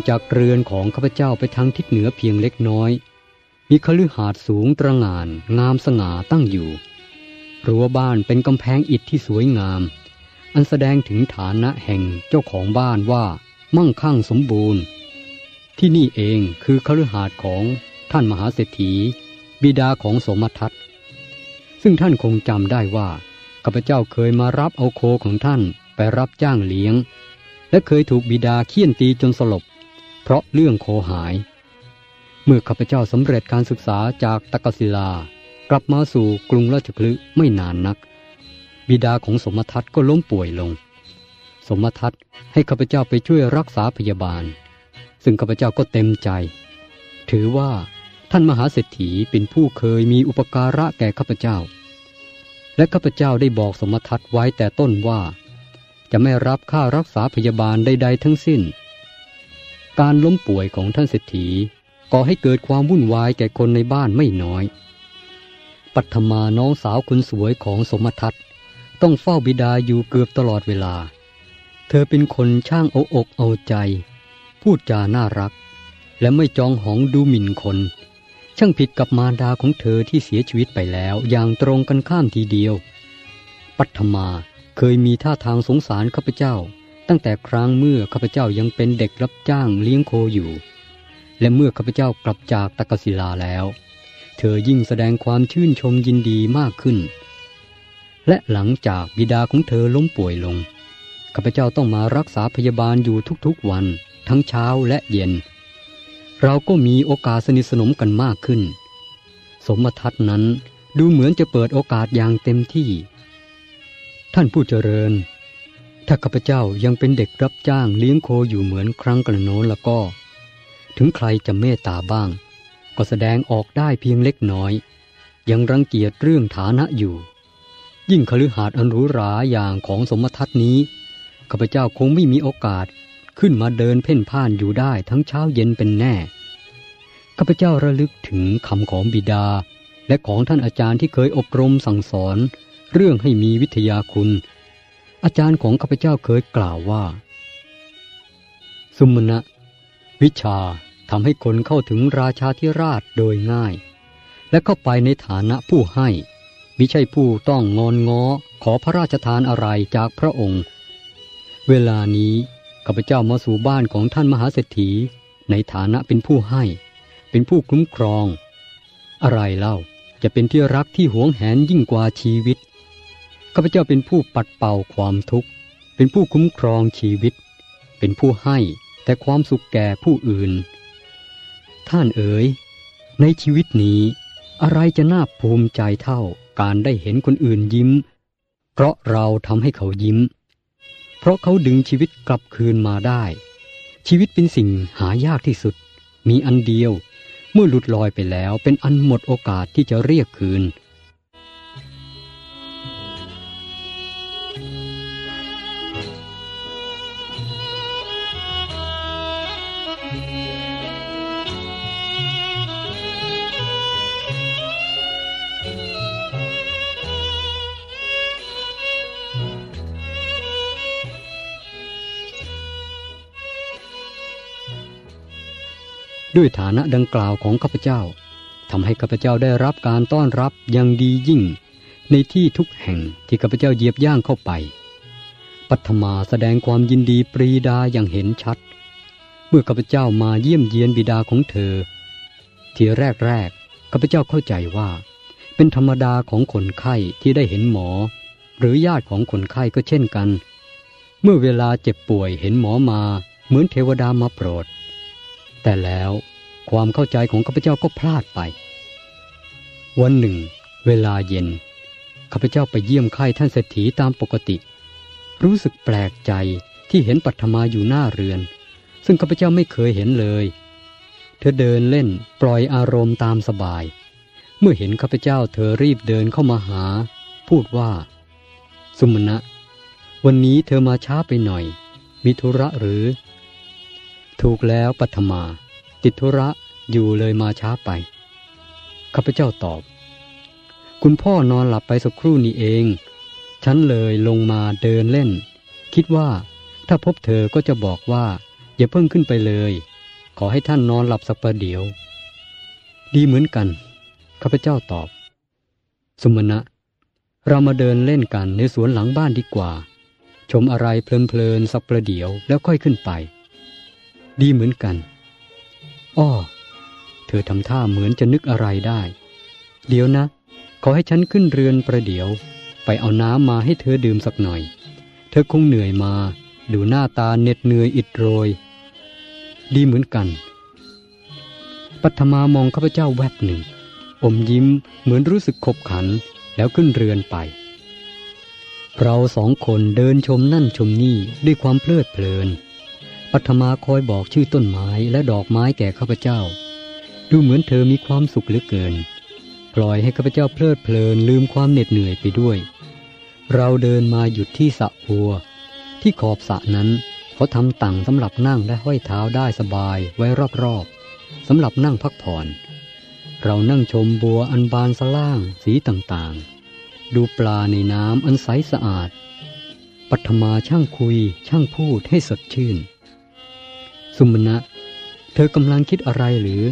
างจากเรือนของข้าพเจ้าไปทางทิศเหนือเพียงเล็กน้อย มีคฤหาสน์สูงตระหง่าน งามสง่าตั้งอยู่ รั้วบ้านเป็นกำแพงอิฐที่สวยงาม อันแสดงถึงฐานะแห่งเจ้าของบ้านว่ามั่งคั่งสมบูรณ์ ที่นี่เองคือคฤหาสน์ของท่านมหาเศรษฐี บิดาของสมทัตซึ่งท่านคงจำได้ว่าข้าพเจ้าเคยมารับเอาโคของท่านไปรับจ้างเลี้ยง และเคยถูกบิดาเคี่ยนตีจนสลบ เพราะเรื่องโคหาย เมื่อข้าพเจ้าสำเร็จการศึกษาจากตะกศิลา กลับมาสู่กรุงราชคลึไม่นานนัก บิดาของสมทัตก็ล้มป่วยลง สมทัตให้ข้าพเจ้าไปช่วยรักษาพยาบาล ซึ่งข้าพเจ้าก็เต็มใจ ถือว่าท่านมหาเศรษฐีเป็นผู้เคยมีอุปการะแก่ข้าพเจ้า และข้าพเจ้าได้บอกสมทัตไว้แต่ต้นว่า จะไม่รับค่ารักษาพยาบาลใดๆทั้งสิ้น การล้มป่วยของท่านเศรษฐีก่อให้เกิดความวุ่นวายแก่คนในบ้านไม่น้อย ปัทมาน้องสาวคนสวยของสมทัตต้องเฝ้าบิดาอยู่เกือบตลอดเวลา เธอเป็นคนช่างเอาอกเอาใจ พูดจาน่ารัก และไม่จองหองดูหมิ่นคน ช่างผิดกับมารดาของเธอที่เสียชีวิตไปแล้วอย่างตรงกันข้ามทีเดียว ปัทมาเคยมีท่าทางสงสารข้าพเจ้า ตั้งแต่ครั้งเมื่อข้าพเจ้ายังเป็นเด็กรับจ้างเลี้ยงโคอยู่ และเมื่อข้าพเจ้ากลับจากตะกศิลาแล้ว เธอยิ่งแสดงความชื่นชมยินดีมากขึ้น และหลังจากบิดาของเธอล้มป่วยลงข้าพเจ้าต้องมารักษาพยาบาลอยู่ทุกๆวัน ทั้งเช้าและเย็น เราก็มีโอกาสสนิทสนมกันมากขึ้น สมทัศนั้นดูเหมือนจะเปิดโอกาสอย่างเต็มที่ ท่านผู้เจริญ ถ้าข้าพเจ้ายังเป็นเด็กรับจ้างเลี้ยงโคอยู่เหมือนครั้งกระโน้นแล้วก็ ถึงใครจะเมตตาบ้าง ก็แสดงออกได้เพียงเล็กน้อย ยังรังเกียจเรื่องฐานะอยู่ ยิ่งคฤหาสน์อันหรูหราอย่างของสมทัศนี้ข้าพเจ้าคงไม่มีโอกาสขึ้นมาเดินเพ่นพ่านอยู่ได้ทั้งเช้าเย็นเป็นแน่ข้าพเจ้าระลึกถึงคำของบิดา และของท่านอาจารย์ที่เคยอบรมสั่งสอน เรื่องให้มีวิทยาคุณ อาจารย์ของข้าพเจ้าเคยกล่าวว่า สุมณะ วิชาทำให้คนเข้าถึงราชาธิราชโดยง่าย และเข้าไปในฐานะผู้ให้มิใช่ผู้ต้องงอนง้อขอพระราชทานอะไรจากพระองค์ เวลานี้ข้าพเจ้ามาสู่บ้านของท่านมหาเศรษฐีในฐานะเป็นผู้ให้ เป็นผู้คุ้มครอง อะไรเล่าจะเป็นที่รักที่หวงแหนยิ่งกว่าชีวิต ข้าพเจ้าเป็นผู้ปัดเป่าความทุกข์ เป็นผู้คุ้มครองชีวิต เป็นผู้ให้แต่ความสุขแก่ผู้อื่น ท่านเอ๋ย ในชีวิตนี้อะไรจะน่าภูมิใจเท่าการได้เห็นคนอื่นยิ้ม เพราะเราทำให้เขายิ้ม เพราะเขาดึงชีวิตกลับคืนมาได้ ชีวิตเป็นสิ่งหายากที่สุด มีอันเดียว เมื่อหลุดลอยไปแล้วเป็นอันหมดโอกาสที่จะเรียกคืน ด้วยฐานะดังกล่าวของข้าพเจ้าทำให้ข้าพเจ้าได้รับการต้อนรับอย่างดียิ่ง ในที่ทุกแห่งที่ข้าพเจ้าเหยียบย่างเข้าไป ปัทมาแสดงความยินดีปรีดาอย่างเห็นชัด เมื่อข้าพเจ้ามาเยี่ยมเยียนบิดาของเธอ ทีแรกแรกข้าพเจ้าเข้าใจว่า เป็นธรรมดาของคนไข้ที่ได้เห็นหมอ หรือญาติของคนไข้ก็เช่นกัน เมื่อเวลาเจ็บป่วยเห็นหมอมา เหมือนเทวดามาโปรด แต่แล้วความเข้าใจของข้าพเจ้าก็พลาดไป วันหนึ่ง เวลาเย็นข้าพเจ้าไปเยี่ยมไข้ท่านเศรษฐีตามปกติ รู้สึกแปลกใจที่เห็นปัทมาอยู่หน้าเรือน ซึ่งข้าพเจ้าไม่เคยเห็นเลย เธอเดินเล่นปล่อยอารมณ์ตามสบาย เมื่อเห็นข้าพเจ้าเธอรีบเดินเข้ามาหา พูดว่า สุมณะวันนี้เธอมาช้าไปหน่อย มีธุระหรือ ถูกแล้วปัทมาติดธุระอยู่เลยมาช้าไป ข้าพเจ้าตอบ คุณพ่อนอนหลับไปสักครู่นี้เอง ฉันเลยลงมาเดินเล่น คิดว่าถ้าพบเธอก็จะบอกว่า อย่าเพิ่งขึ้นไปเลย ขอให้ท่านนอนหลับสักประเดี๋ยว ดีเหมือนกัน ข้าพเจ้าตอบ สุมณะเรามาเดินเล่นกันในสวนหลังบ้านดีกว่า ชมอะไรเพลินๆสักประเดี๋ยวแล้วค่อยขึ้นไป ดีเหมือนกัน อ้อ เธอทำท่าเหมือนจะนึกอะไรได้ เดี๋ยวนะ ขอให้ฉันขึ้นเรือนประเดี๋ยว ไปเอาน้ำมาให้เธอดื่มสักหน่อย เธอคงเหนื่อยมา ดูหน้าตาเหน็ดเหนื่อยอิดโรย ดีเหมือนกัน ปัทมามองข้าพเจ้าแวบหนึ่ง อมยิ้มเหมือนรู้สึกขบขัน แล้วขึ้นเรือนไปเราสองคนเดินชมนั่นชมนี่ด้วยความเพลิดเพลิน ปัทมาคอยบอกชื่อต้นไม้และดอกไม้แก่ข้าพเจ้า ดูเหมือนเธอมีความสุขเหลือเกิน ปล่อยให้ข้าพเจ้าเพลิดเพลินลืมความเหน็ดเหนื่อยไปด้วย เราเดินมาหยุดที่สะบัว ที่ขอบสะนั้นเขาทำตั่งสำหรับนั่งและห้อยเท้าได้สบายไว้รอบๆสำหรับนั่งพักผ่อน เรานั่งชมบัวอันบานสล่างสีต่างๆ ดูปลาในน้ำอันใสสะอาดปัทมาช่างคุยช่างพูดให้สดชื่น สุมณะเธอกำลังคิดอะไรหรือ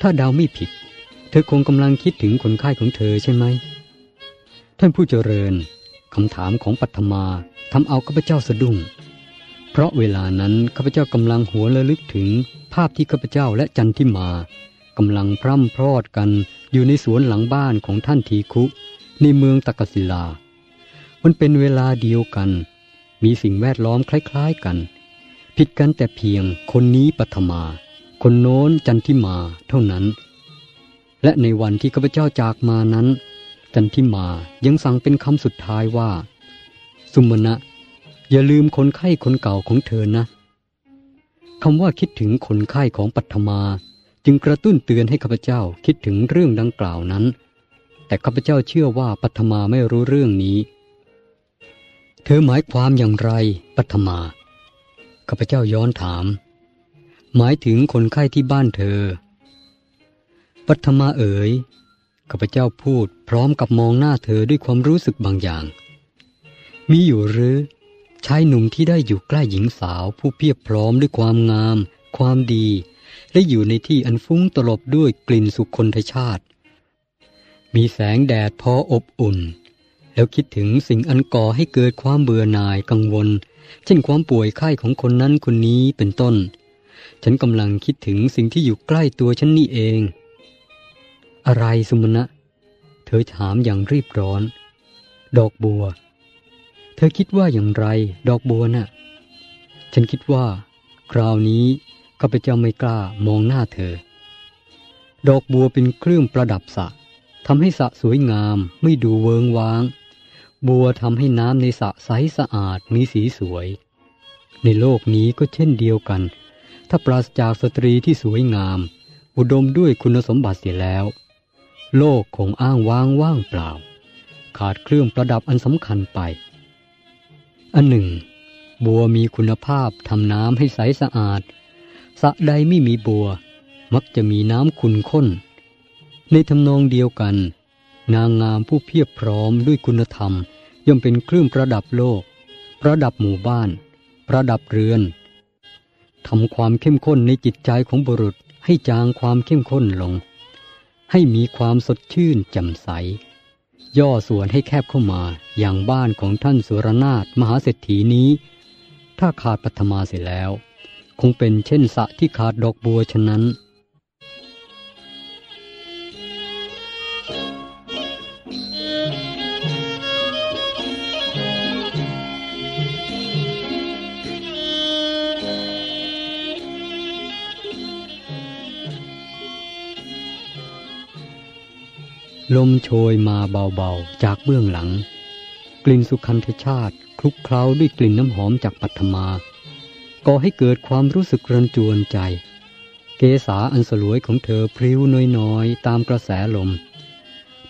ถ้าเดาไม่ผิด เธอคงกำลังคิดถึงคนไข้ของเธอใช่ไหม ท่านผู้เจริญคำถามของปัทมาทำเอาข้าพเจ้าสะดุ้ง เพราะเวลานั้นข้าพเจ้ากำลังหัวระลึกถึงภาพที่ข้าพเจ้าและจันทิมากำลังพร่ำพรอดกันอยู่ในสวนหลังบ้านของท่านทีคุ ในเมืองตะกศิลา มันเป็นเวลาเดียวกัน มีสิ่งแวดล้อมคล้าย ๆกัน ผิดกันแต่เพียงคนนี้ปัทมา คนโน้นจันทิมาเท่านั้น และในวันที่ข้าพเจ้าจากมานั้น จันทิมายังสั่งเป็นคำสุดท้ายว่า สุมณะอย่าลืมคนไข้คนเก่าของเธอนะคำว่าคิดถึงคนไข้ของปัทมา จึงกระตุ้นเตือนให้ข้าพเจ้าคิดถึงเรื่องดังกล่าวนั้น แต่ข้าพเจ้าเชื่อว่าปัทมาไม่รู้เรื่องนี้ เธอหมายความอย่างไรปัทมา ข้าพเจ้าย้อนถาม หมายถึงคนไข้ที่บ้านเธอ ปัทมาเอ๋ยข้าพเจ้าพูดพร้อมกับมองหน้าเธอด้วยความรู้สึกบางอย่าง มีอยู่หรือชายหนุ่มที่ได้อยู่ใกล้หญิงสาวผู้เพียบพร้อมด้วยความงาม ความดี และอยู่ในที่อันฟุ้งตลบด้วยกลิ่นสุขคนทชาติ มีแสงแดดพออบอุ่น แล้วคิดถึงสิ่งอันก่อให้เกิดความเบื่อหน่ายกังวล เช่นความป่วยไข้ของคนนั้นคนนี้เป็นต้น ฉันกำลังคิดถึงสิ่งที่อยู่ใกล้ตัวฉันนี่เอง อะไรสุมาณะเธอถามอย่างรีบร้อน ดอกบัว เธอคิดว่าอย่างไร ดอกบัวน่ะ ฉันคิดว่า คราวนี้ข้าพเจ้าไม่กล้ามองหน้าเธอ ดอกบัวเป็นเครื่องประดับสระทำให้สระสวยงามไม่ดูเวิงว้าง บัวทำให้น้ำในสระใสสะอาดมีสีสวย ในโลกนี้ก็เช่นเดียวกัน ถ้าปราศจากสตรีที่สวยงาม อุดมด้วยคุณสมบัติเสียแล้ว โลกคงอ้างว้างว่างเปล่า ขาดเครื่องประดับอันสำคัญไป อันหนึ่ง บัวมีคุณภาพทำน้ำให้ใสสะอาดสระใดไม่มีบัว มักจะมีน้ำขุ่นข้น ในทำนองเดียวกัน นางงามผู้เพียบพร้อมด้วยคุณธรรม ย่อมเป็นเครื่องประดับโลก ประดับหมู่บ้าน ประดับเรือนทำความเข้มข้นในจิตใจของบุรุษให้จางความเข้มข้นลง ให้มีความสดชื่นแจ่มใส ย่อส่วนให้แคบเข้ามาอย่างบ้านของท่านสุรนาถมหาเศรษฐีนี้ ถ้าขาดปัทมาเสร็จแล้ว คงเป็นเช่นสระที่ขาดดอกบัวฉะนั้น ลมโชยมาเบาๆ จากเบื้องหลัง กลิ่นสุขันธชาติ คลุกเคล้าด้วยกลิ่นน้ำหอมจากปัทมาก่อให้เกิดความรู้สึกรันจวนใจ เกษาอันสลวยของเธอพลิ้วน้อยๆ ตามกระแสลม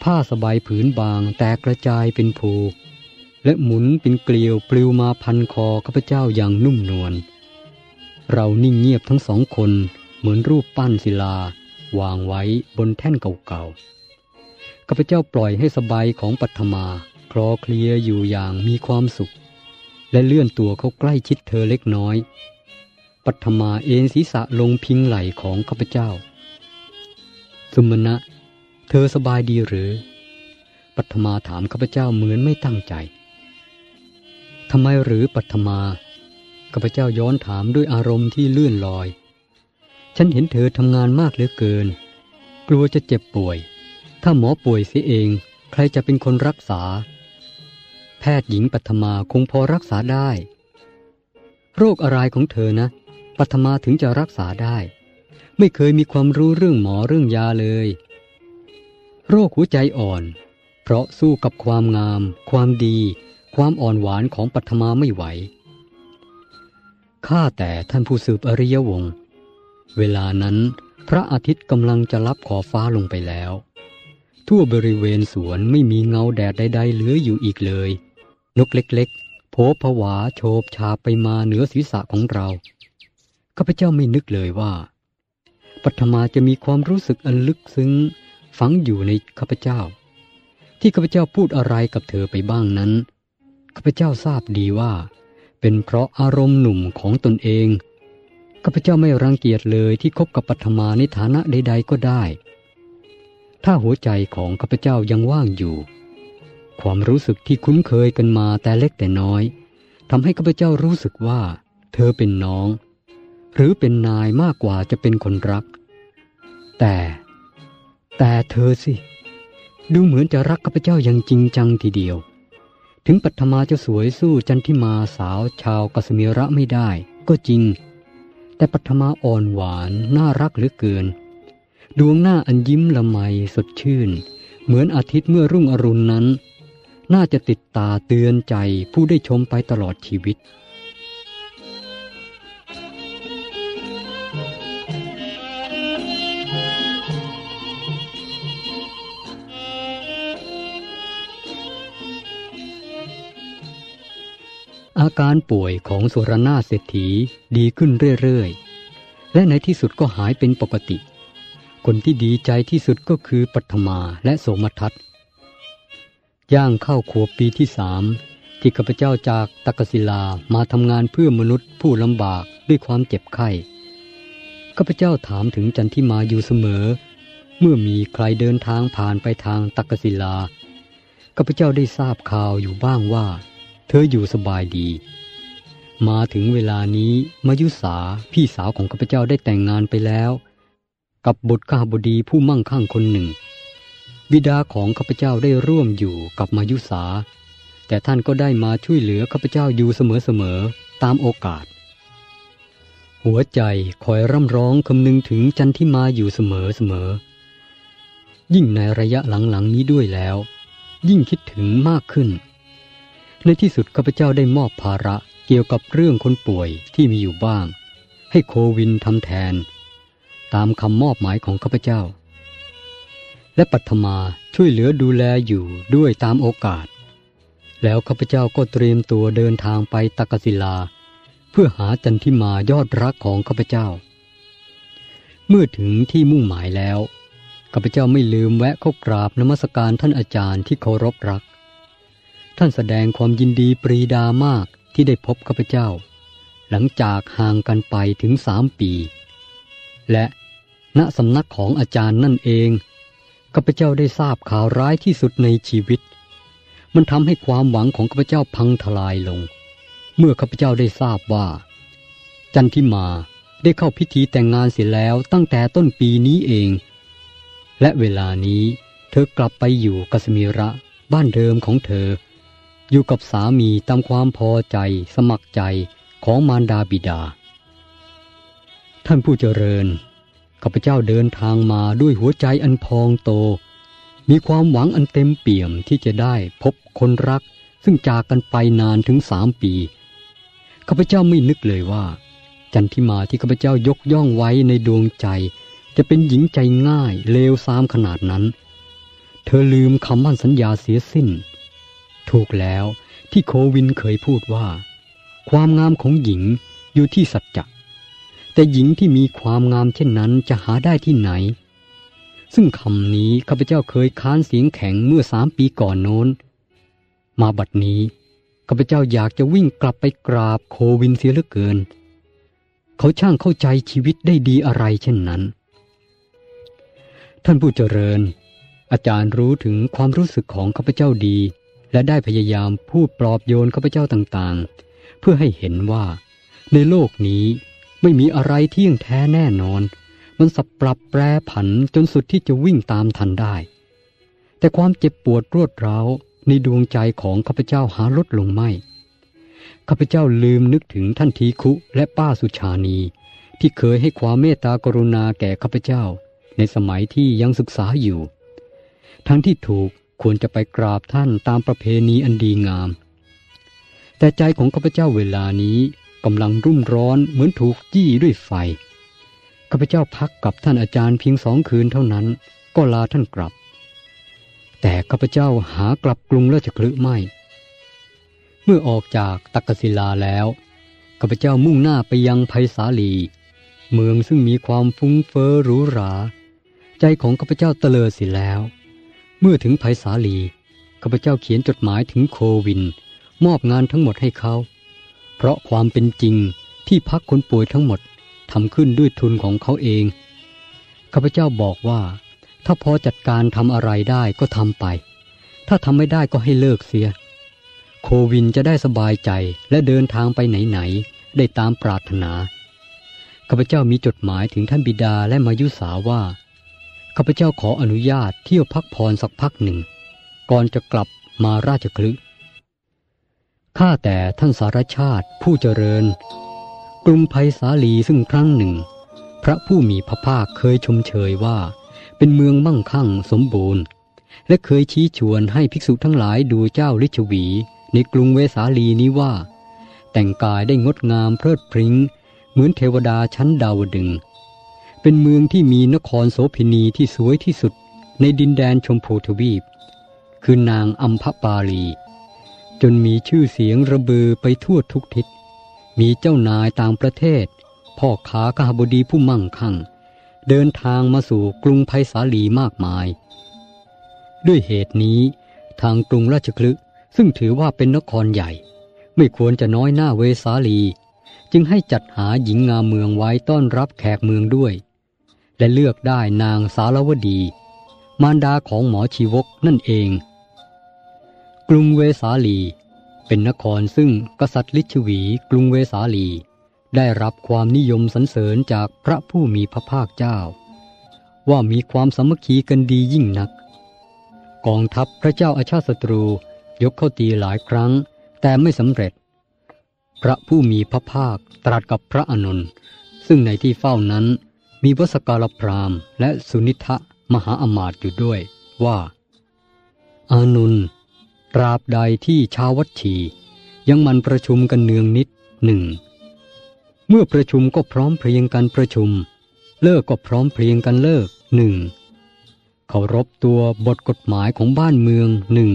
ผ้าสบายผืนบางแตกกระจายเป็นภู และหมุนเป็นเกลียวปลิวมาพันคอข้าพเจ้าอย่างนุ่มนวลเรานิ่งเงียบทั้งสองคนเหมือนรูปปั้นศิลาวางไว้บนแท่นเก่าๆ ข้าพเจ้าปล่อยให้สบายของปัทมาคลอเคลียอยู่อย่างมีความสุข และเลื่อนตัวเขาใกล้ชิดเธอเล็กน้อย ปัทมาเอ็นศีรษะลงพิงไหล่ของข้าพเจ้า สุมณะ เธอสบายดีหรือ ปัทมาถามข้าพเจ้าเหมือนไม่ตั้งใจทำไมหรือปัทมาข้าพเจ้าย้อนถามด้วยอารมณ์ที่เลื่อนลอย ฉันเห็นเธอทำงานมากเหลือเกิน กลัวจะเจ็บป่วย ถ้าหมอป่วยเสียเอง ใครจะเป็นคนรักษา แพทย์หญิงปัทมาคงพอรักษาได้ โรคอะไรของเธอนะ ปัทมาถึงจะรักษาได้ ไม่เคยมีความรู้เรื่องหมอเรื่องยาเลย โรคหัวใจอ่อน เพราะสู้กับความงาม ความดี ความอ่อนหวานของปัทมาไม่ไหวข้าแต่ท่านผู้สืบอริยวงศ์เวลานั้นพระอาทิตย์กำลังจะรับขอฟ้าลงไปแล้ว ทั่วบริเวณสวนไม่มีเงาแดดใดๆเหลืออยู่อีกเลย นกเล็กๆโผผวาโฉบชาไปมาเหนือศีรษะของเราข้าพเจ้าไม่นึกเลยว่าปัทมาจะมีความรู้สึกอันลึกซึ้ง ฝังอยู่ในข้าพเจ้า ที่ข้าพเจ้าพูดอะไรกับเธอไปบ้างนั้นข้าพเจ้าทราบดีว่า เป็นเพราะอารมณ์หนุ่มของตนเองข้าพเจ้าไม่รังเกียจเลยที่คบกับปัทมาในฐานะใด ๆก็ได้ ถ้าหัวใจของข้าพเจ้ายังว่างอยู่ ความรู้สึกที่คุ้นเคยกันมาแต่เล็กแต่น้อยทำให้ข้าพเจ้ารู้สึกว่า เธอเป็นน้อง หรือเป็นนายมากกว่าจะเป็นคนรัก แต่ แต่เธอสิ ดูเหมือนจะรักข้าพเจ้าอย่างจริงจังทีเดียว ถึงปัทมาจะสวยสู้จันทิมาสาวชาวกสมีระไม่ได้ ก็จริง แต่ปัทมาอ่อนหวานน่ารักเหลือเกิน ดวงหน้าอันยิ้มละไมสดชื่น เหมือนอาทิตย์เมื่อรุ่งอรุณนั้น น่าจะติดตาเตือนใจผู้ได้ชมไปตลอดชีวิตอาการป่วยของสุรนาเศรษฐีดีขึ้นเรื่อย ๆ และในที่สุดก็หายเป็นปกติ คนที่ดีใจที่สุดก็คือปัทมาและโสมทัตย่างเข้าขวบปีที่สามที่ข้าพเจ้าจากตักศิลามาทำงานเพื่อมนุษย์ผู้ลำบากด้วยความเจ็บไข้ข้าพเจ้าถามถึงจันทิมาอยู่เสมอ เมื่อมีใครเดินทางผ่านไปทางตักศิลาข้าพเจ้าได้ทราบข่าวอยู่บ้างว่า เธออยู่สบายดี มาถึงเวลานี้มายุสาพี่สาวของข้าพเจ้าได้แต่งงานไปแล้ว กับบุตรข้าบดีผู้มั่งคั่งคนหนึ่ง บิดาของข้าพเจ้าได้ร่วมอยู่กับมายุสา แต่ท่านก็ได้มาช่วยเหลือข้าพเจ้าอยู่เสมอๆตามโอกาส หัวใจคอยร่ำร้องคำนึงถึงจันทิมาอยู่เสมอๆยิ่งในระยะหลังๆนี้ด้วยแล้ว ยิ่งคิดถึงมากขึ้น ในที่สุดข้าพเจ้าได้มอบภาระเกี่ยวกับเรื่องคนป่วยที่มีอยู่บ้าง ให้โควินทำแทน ตามคำมอบหมายของข้าพเจ้า และปัทมาช่วยเหลือดูแลอยู่ด้วยตามโอกาส แล้วข้าพเจ้าก็เตรียมตัวเดินทางไปตักศิลา เพื่อหาจันทิมายอดรักของข้าพเจ้า เมื่อถึงที่มุ่งหมายแล้วข้าพเจ้าไม่ลืมแวะเข้ากราบนมัสการท่านอาจารย์ที่เคารพรัก ท่านแสดงความยินดีปรีดามากที่ได้พบข้าพเจ้า หลังจากห่างกันไปถึงสามปี และ ณสำนักของอาจารย์นั่นเองข้าพเจ้าได้ทราบข่าวร้ายที่สุดในชีวิต มันทำให้ความหวังของข้าพเจ้าพังทลายลง เมื่อข้าพเจ้าได้ทราบว่า จันทิมาได้เข้าพิธีแต่งงานเสร็จแล้วตั้งแต่ต้นปีนี้เอง และเวลานี้เธอกลับไปอยู่กัสมีระบ้านเดิมของเธอ อยู่กับสามีตามความพอใจสมัครใจของมารดาบิดา ท่านผู้เจริญ ข้าพเจ้าเดินทางมาด้วยหัวใจอันพองโต มีความหวังอันเต็มเปี่ยมที่จะได้พบคนรัก ซึ่งจากกันไปนานถึงสามปีข้าพเจ้าไม่นึกเลยว่า จันทิมาที่ข้าพเจ้ายกย่องไว้ในดวงใจ จะเป็นหญิงใจง่ายเลวซามขนาดนั้น เธอลืมคำมั่นสัญญาเสียสิ้น ถูกแล้วที่โควินเคยพูดว่า ความงามของหญิงอยู่ที่สัจจะ แต่หญิงที่มีความงามเช่นนั้นจะหาได้ที่ไหน ซึ่งคำนี้ข้าพเจ้าเคยค้านเสียงแข็งเมื่อสามปีก่อนโน้น มาบัดนี้ข้าพเจ้าอยากจะวิ่งกลับไปกราบโควินเสียเหลือเกิน เขาช่างเข้าใจชีวิตได้ดีอะไรเช่นนั้น ท่านผู้เจริญ อาจารย์รู้ถึงความรู้สึกของข้าพเจ้าดี และได้พยายามพูดปลอบโยนข้าพเจ้าต่างๆ เพื่อให้เห็นว่าในโลกนี้ ไม่มีอะไรเที่ยงแท้แน่นอน มันสับปรับแปรผันจนสุดที่จะวิ่งตามทันได้ แต่ความเจ็บปวดรวดร้าวในดวงใจของข้าพเจ้าหาลดลงไม่ ข้าพเจ้าลืมนึกถึงท่านทีคุและป้าสุชานี ที่เคยให้ความเมตตากรุณาแก่ข้าพเจ้า ในสมัยที่ยังศึกษาอยู่ ทั้งที่ถูกควรจะไปกราบท่านตามประเพณีอันดีงาม แต่ใจของข้าพเจ้าเวลานี้ กำลังรุ่มร้อนเหมือนถูกจี้ด้วยไฟข้าพเจ้าพักกับท่านอาจารย์เพียงสองคืนเท่านั้น ก็ลาท่านกลับ แต่ข้าพเจ้าหากลับกรุงราชคลึไม่ เมื่อออกจากตักกศิลาแล้วข้าพเจ้ามุ่งหน้าไปยังไพศาลี เมืองซึ่งมีความฟุ้งเฟ้อหรูหรา ใจของข้าพเจ้าเตลิดสิแล้ว เมื่อถึงไพศาลีข้าพเจ้าเขียนจดหมายถึงโควิน มอบงานทั้งหมดให้เขา เพราะความเป็นจริงที่พักคนป่วยทั้งหมดทำขึ้นด้วยทุนของเขาเอง ข้าพเจ้าบอกว่า ถ้าพอจัดการทำอะไรได้ก็ทำไป ถ้าทำไม่ได้ก็ให้เลิกเสีย โควินจะได้สบายใจและเดินทางไปไหนๆ ได้ตามปรารถนา ข้าพเจ้ามีจดหมายถึงท่านบิดาและมายุสาว่า ข้าพเจ้าขออนุญาตเที่ยวพักผ่อนสักพักหนึ่ง ก่อนจะกลับมาราชคลึ ข้าแต่ท่านสารชาติผู้เจริญ กรุงไพศาลีซึ่งครั้งหนึ่ง พระผู้มีพระภาคเคยชมเชยว่า เป็นเมืองมั่งคั่งสมบูรณ์ และเคยชี้ชวนให้ภิกษุทั้งหลายดูเจ้าลิชวี ในกรุงเวสาลีนี้ว่า แต่งกายได้งดงามเพลิดพริ้ง เหมือนเทวดาชั้นดาวดึง เป็นเมืองที่มีนครโสพินีที่สวยที่สุดในดินแดนชมพูทวีป คือนางอัมพปาลี จนมีชื่อเสียงระเบือไปทั่วทุกทิศ มีเจ้านายต่างประเทศ พ่อค้ากหบดีผู้มั่งคั่ง เดินทางมาสู่กรุงไพศาลีมากมาย ด้วยเหตุนี้ ทางกรุงราชคลึซึ่งถือว่าเป็นนครใหญ่ ไม่ควรจะน้อยหน้าเวสาลี จึงให้จัดหาหญิงงามเมืองไว้ต้อนรับแขกเมืองด้วย และเลือกได้นางสารวดี มารดาของหมอชีวกนั่นเอง กรุงเวสาลี เป็นนครซึ่งกษัตริย์ลิชวีกรุงเวสาลี ได้รับความนิยมสรรเสริญจากพระผู้มีพระภาคเจ้า ว่ามีความสามัคคีกันดียิ่งนัก กองทัพพระเจ้าอาชาติศัตรูยกเข้าตีหลายครั้ง แต่ไม่สำเร็จ พระผู้มีพระภาคตรัสกับพระอนุนซึ่งในที่เฝ้านั้นมีวสการพรามและสุนิทะมหาอมาตย์อยู่ด้วยว่า อานุน ตราบใดที่ชาววัดชียังมันประชุมกันเนืองนิดหนึ่งเมื่อประชุมก็พร้อมเพรียงกันประชุม เลิกก็พร้อมเพรียงกันเลิกหนึ่งเคารพตัวบทกฎหมายของบ้านเมืองหนึ่ง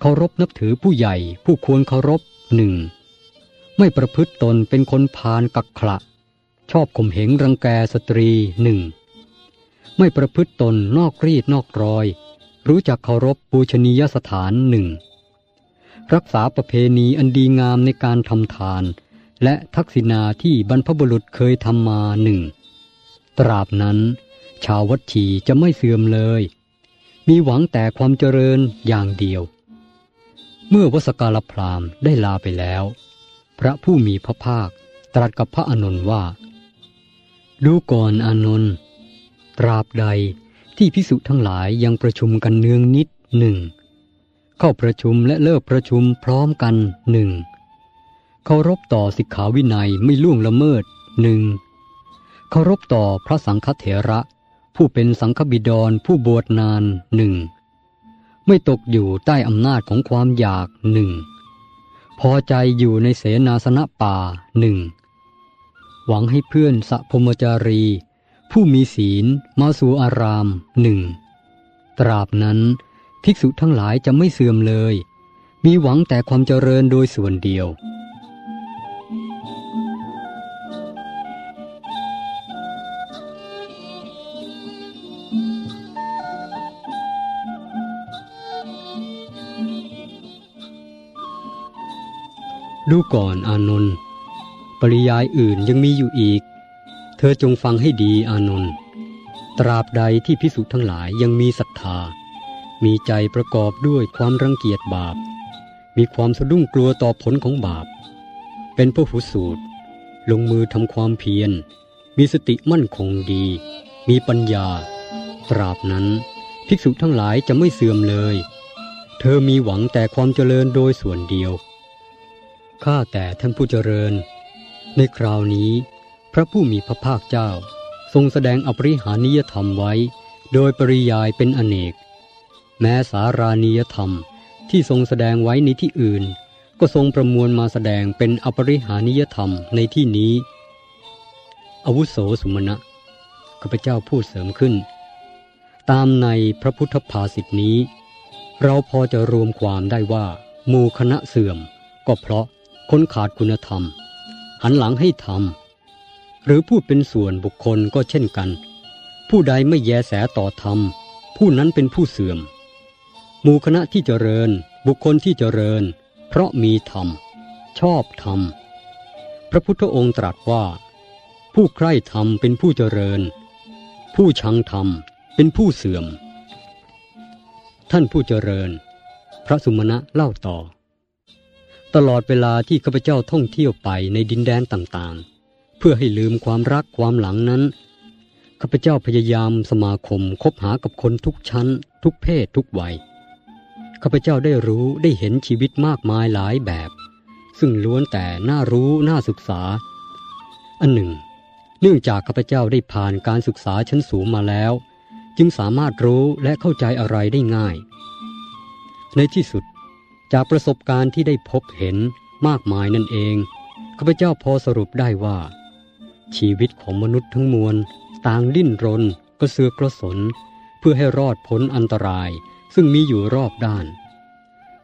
เคารพนับถือผู้ใหญ่ผู้ควรเคารพหนึ่งไม่ประพฤติตนเป็นคนพาลกักขระชอบข่มเหงรังแกสตรีหนึ่งไม่ประพฤติตนนอกรีดนอกรอย รู้จักเคารพปูชนียสถานหนึ่ง รักษาประเพณีอันดีงามในการทำทาน และทักษิณาที่บรรพบุรุษเคยทำมาหนึ่ง ตราบนั้น ชาววัดชีจะไม่เสื่อมเลย มีหวังแต่ความเจริญอย่างเดียว เมื่อวสการพรามได้ลาไปแล้ว พระผู้มีพระภาคตรัสกับพระอานนท์ว่า ดูก่อนอานนท์ตราบใด ที่พิสุทั้งหลายยังประชุมกันเนืองนิดหนึ่งเข้าประชุมและเลิกประชุมพร้อมกันหนึ่งเคารพต่อสิกขาวินัยไม่ล่วงละเมิดหนึ่งเคารพต่อพระสังฆเถระ ผู้เป็นสังฆบิดรผู้บวชนานหนึ่งไม่ตกอยู่ใต้อำนาจของความอยากหนึ่งพอใจอยู่ในเสนาสนะป่าหนึ่งหวังให้เพื่อนสัพมจารี ผู้มีศีลมาสู่อารามหนึ่งตราบนั้นภิกษุทั้งหลายจะไม่เสื่อมเลย มีหวังแต่ความเจริญโดยส่วนเดียว ดูก่อนอานนท์ปริยายอื่นยังมีอยู่อีก เธอจงฟังให้ดีอานนท์ตราบใดที่พิสุทั้งหลายยังมีศรัทธา มีใจประกอบด้วยความรังเกียจบาป มีความสะดุ้งกลัวต่อผลของบาป เป็นพระหุสูตร ลงมือทำความเพียร มีสติมั่นคงดี มีปัญญา ตราบนั้นภิกษุทั้งหลายจะไม่เสื่อมเลย เธอมีหวังแต่ความเจริญโดยส่วนเดียว ข้าแต่ท่านผู้เจริญ ในคราวนี้ ระผู้มีพระภาคเจ้า ทรงแสดงอปริหานิยธรรมไว้ โดยปริยายเป็นอเนก แม้สารานิยธรรมที่ทรงแสดงไว้ในที่อื่น ก็ทรงประมวลมาแสดงเป็นอปริหานิยธรรมในที่นี้อาวุโสสุมาณะข้าพเจ้าพูดเสริมขึ้น ตามในพระพุทธภาษิตนี้ เราพอจะรวมความได้ว่าหมู่คณะเสื่อม ก็เพราะคนขาดคุณธรรม หันหลังให้ทำ หรือพูดเป็นส่วนบุคคลก็เช่นกัน ผู้ใดไม่แยแสต่อธรรม ผู้นั้นเป็นผู้เสื่อม หมู่คณะที่เจริญ บุคคลที่เจริญ เพราะมีธรรม ชอบธรรม พระพุทธองค์ตรัสว่า ผู้ใคร่ธรรมเป็นผู้เจริญ ผู้ชังธรรมเป็นผู้เสื่อม ท่านผู้เจริญ พระสุมาณะเล่าต่อ ตลอดเวลาที่ข้าพเจ้าท่องเที่ยวไปในดินแดนต่างๆ เพื่อให้ลืมความรักความหลังนั้นข้าพเจ้าพยายามสมาคมคบหากับคนทุกชั้น ทุกเพศทุกวัยข้าพเจ้าได้รู้ได้เห็นชีวิตมากมายหลายแบบ ซึ่งล้วนแต่น่ารู้น่าศึกษา อันหนึ่ง เนื่องจากข้าพเจ้าได้ผ่านการศึกษาชั้นสูงมาแล้ว จึงสามารถรู้และเข้าใจอะไรได้ง่าย ในที่สุดจากประสบการณ์ที่ได้พบเห็นมากมายนั่นเองข้าพเจ้าพอสรุปได้ว่า ชีวิตของมนุษย์ทั้งมวลต่างดิ้นรนกระเสือกกระสน เพื่อให้รอดพ้นอันตราย ซึ่งมีอยู่รอบด้าน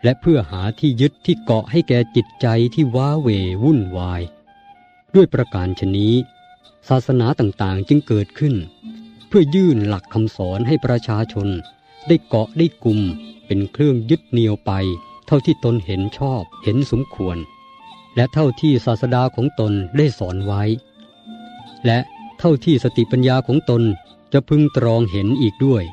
และเพื่อหาที่ยึดที่เกาะให้แก่จิตใจที่ว้าเหววุ่นวาย ด้วยประการชนี้ ศาสนาต่างๆจึงเกิดขึ้น เพื่อยื่นหลักคำสอนให้ประชาชน ได้เกาะได้กลุ่มเป็นเครื่องยึดเหนี่ยวไป เท่าที่ตนเห็นชอบเห็นสมควร และเท่าที่ศาสดาของตนได้สอนไว้ และเท่าที่สติปัญญาของตนจะพึงตรองเห็นอีกด้วย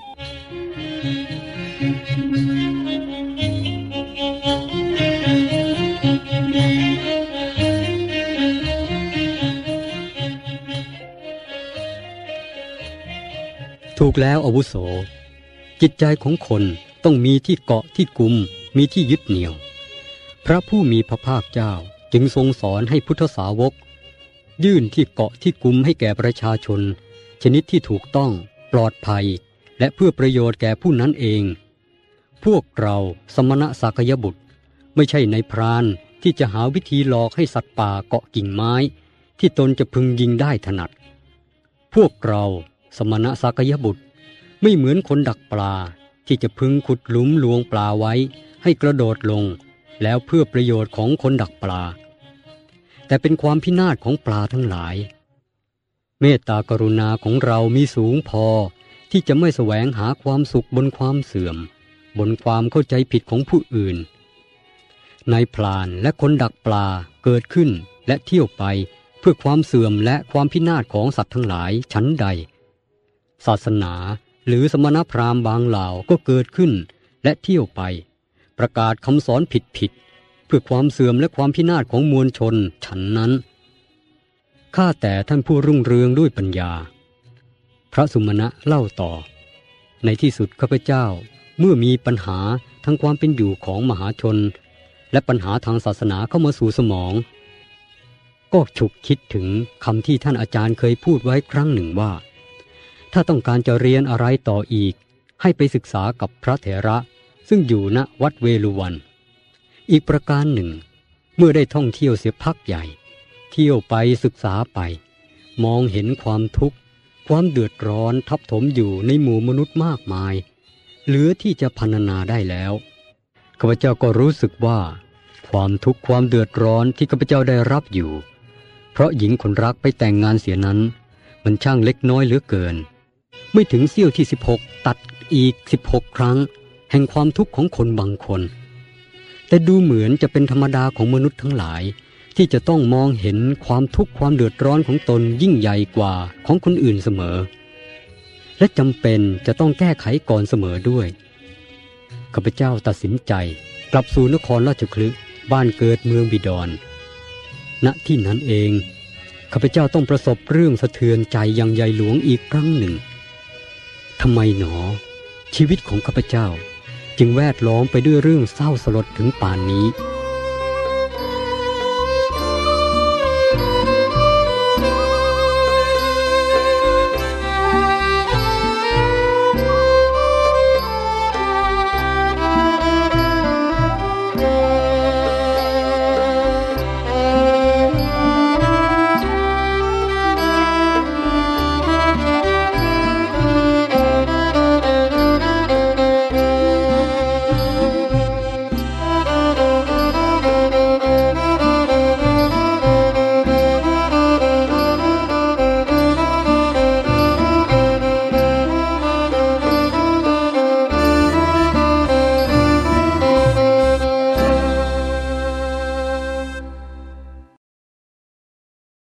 ถูกแล้วอาวุโส จิตใจของคนต้องมีที่เกาะที่กุม มีที่ยึดเหนี่ยว พระผู้มีพระภาคเจ้าจึงทรงสอนให้พุทธสาวก ยื่นที่เกาะที่กุมให้แก่ประชาชน ชนิดที่ถูกต้องปลอดภัย และเพื่อประโยชน์แก่ผู้นั้นเอง พวกเราสมณะสักยบุตร ไม่ใช่ในพรานที่จะหาวิธีหลอกให้สัตว์ป่าเกาะกิ่งไม้ ที่ตนจะพึงยิงได้ถนัด พวกเราสมณะสักยบุตร ไม่เหมือนคนดักปลาที่จะพึงขุดหลุมลวงปลาไว้ ให้กระโดดลง แล้วเพื่อประโยชน์ของคนดักปลา แต่เป็นความพินาศของปลาทั้งหลาย เมตตากรุณาของเรามีสูงพอที่จะไม่แสวงหาความสุขบนความเสื่อม บนความเข้าใจผิดของผู้อื่นนายพลานและคนดักปลาเกิดขึ้นและเที่ยวไปเพื่อความเสื่อมและความพินาศของสัตว์ทั้งหลายชั้นใด ศาสนาหรือสมณพราหมณ์บางเหล่าก็เกิดขึ้นและเที่ยวไป ประกาศคำสอนผิดผิด พื่อความเสื่อมและความพินาศของมวลชนฉันนั้น ข้าแต่ท่านผู้รุ่งเรืองด้วยปัญญา พระสุมาณะเล่าต่อ ในที่สุดข้าพเจ้าเมื่อมีปัญหาทั้งความเป็นอยู่ของมหาชน และปัญหาทางศาสนาเข้ามาสู่สมอง ก็ฉุกคิดถึงคำที่ท่านอาจารย์เคยพูดไว้ครั้งหนึ่งว่า ถ้าต้องการจะเรียนอะไรต่ออีก ให้ไปศึกษากับพระเถระ ซึ่งอยู่ณวัดเวลุวัน อีกประการหนึ่ง เมื่อได้ท่องเที่ยวเสียพักใหญ่ เที่ยวไปศึกษาไป มองเห็นความทุกข์ ความเดือดร้อนทับถมอยู่ในหมู่มนุษย์มากมาย เหลือที่จะพรรณนาได้แล้วข้าพเจ้าก็รู้สึกว่า ความทุกข์ความเดือดร้อนที่ข้าพเจ้าได้รับอยู่ เพราะหญิงคนรักไปแต่งงานเสียนั้น มันช่างเล็กน้อยเหลือเกิน ไม่ถึงเสี้ยวที่ 16 ตัดอีก 16 ครั้ง แห่งความทุกข์ของคนบางคน แต่ดูเหมือนจะเป็นธรรมดาของมนุษย์ทั้งหลาย ที่จะต้องมองเห็นความทุกข์ความเดือดร้อนของตนยิ่งใหญ่กว่าของคนอื่นเสมอ และจำเป็นจะต้องแก้ไขก่อนเสมอด้วยข้าพเจ้าตัดสินใจกลับสู่นครราชคลึบ้านเกิดเมืองบิดอนณที่นั้นเองข้าพเจ้าต้องประสบเรื่องสะเทือนใจอย่างใหญ่หลวงอีกครั้งหนึ่งทำไมหนอ ชีวิตของข้าพเจ้า จึงแวดล้อมไปด้วยเรื่องเศร้าสลดถึงป่านนี้